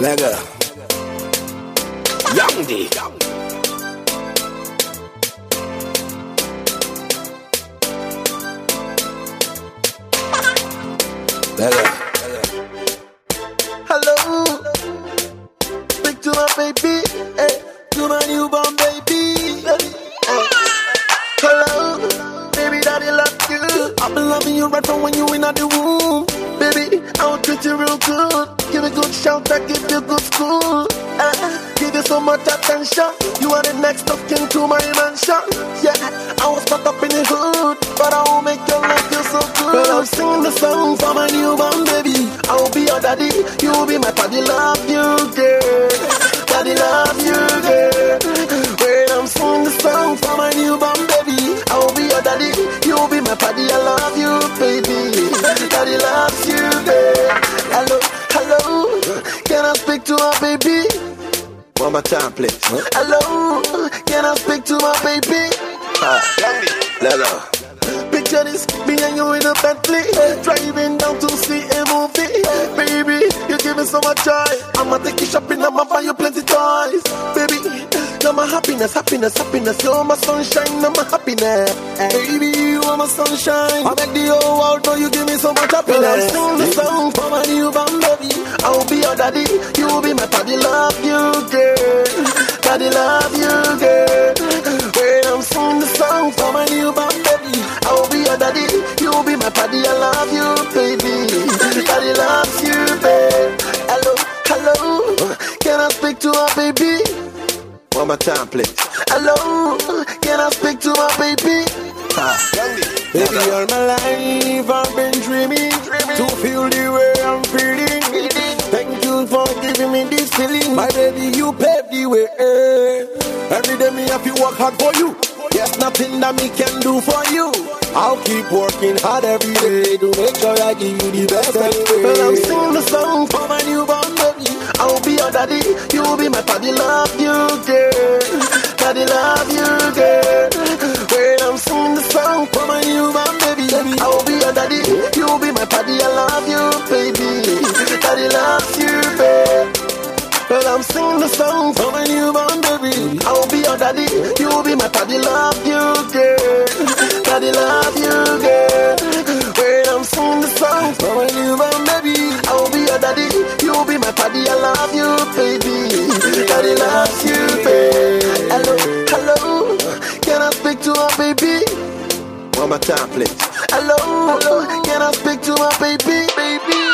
Lega. Young D. Lega. Hello. Speak to my baby. Hey, to my newborn baby. Hello. Baby, daddy love you. I've been loving you right from when you in the womb. Baby, I will treat you real good. Give a good shout, I give you good school. Uh, give you so much attention. You are the next of kin to my mansion. Yeah, I was caught up in the hood, but I will make your life feel so good. Well, I'm singing the song for my newborn baby. I will be your daddy, you will be my daddy. Love speak to my baby? One more time, please. Hello, can I speak to my baby? Ah, Lega. Picture this, me and you in a Bentley, driving down to see a movie. Baby, you give me so much joy. I'ma take you shopping, I'ma buy you my happiness, happiness, happiness. You're my sunshine, I'm my happiness. Baby, you are my sunshine. I make the whole world know you give me so much happiness. Sing the song for my newborn baby, I will be your daddy, you will be my daddy. Love you, girl. Daddy, love you, girl. When I'm singing the song One more time, please. Hello, can I speak to my baby? Baby, all my life I've been dreaming, dreaming. to feel the way I'm feeling. Thank you for giving me this feeling, my baby. You paved the way. Every day me have to work hard for you. Yes, nothing that me can do for you. I'll keep working hard every day to make sure I give you the best anyway. Well, I'm singing the song for my the song for my newborn baby, I will be your daddy, you will be my daddy. I love you, baby. Daddy loves you, babe. Well, I'm singing the song for my newborn baby. I will be your daddy, you will be my daddy. Love you, girl. Daddy, love you, girl. When I'm singing the song for my newborn baby, I will be your daddy, you will be my daddy. I love you, baby. Daddy loves you, babe. Hello, hello. Can I speak to my baby? More time, please. Hello, hello. Can I speak to my baby, baby?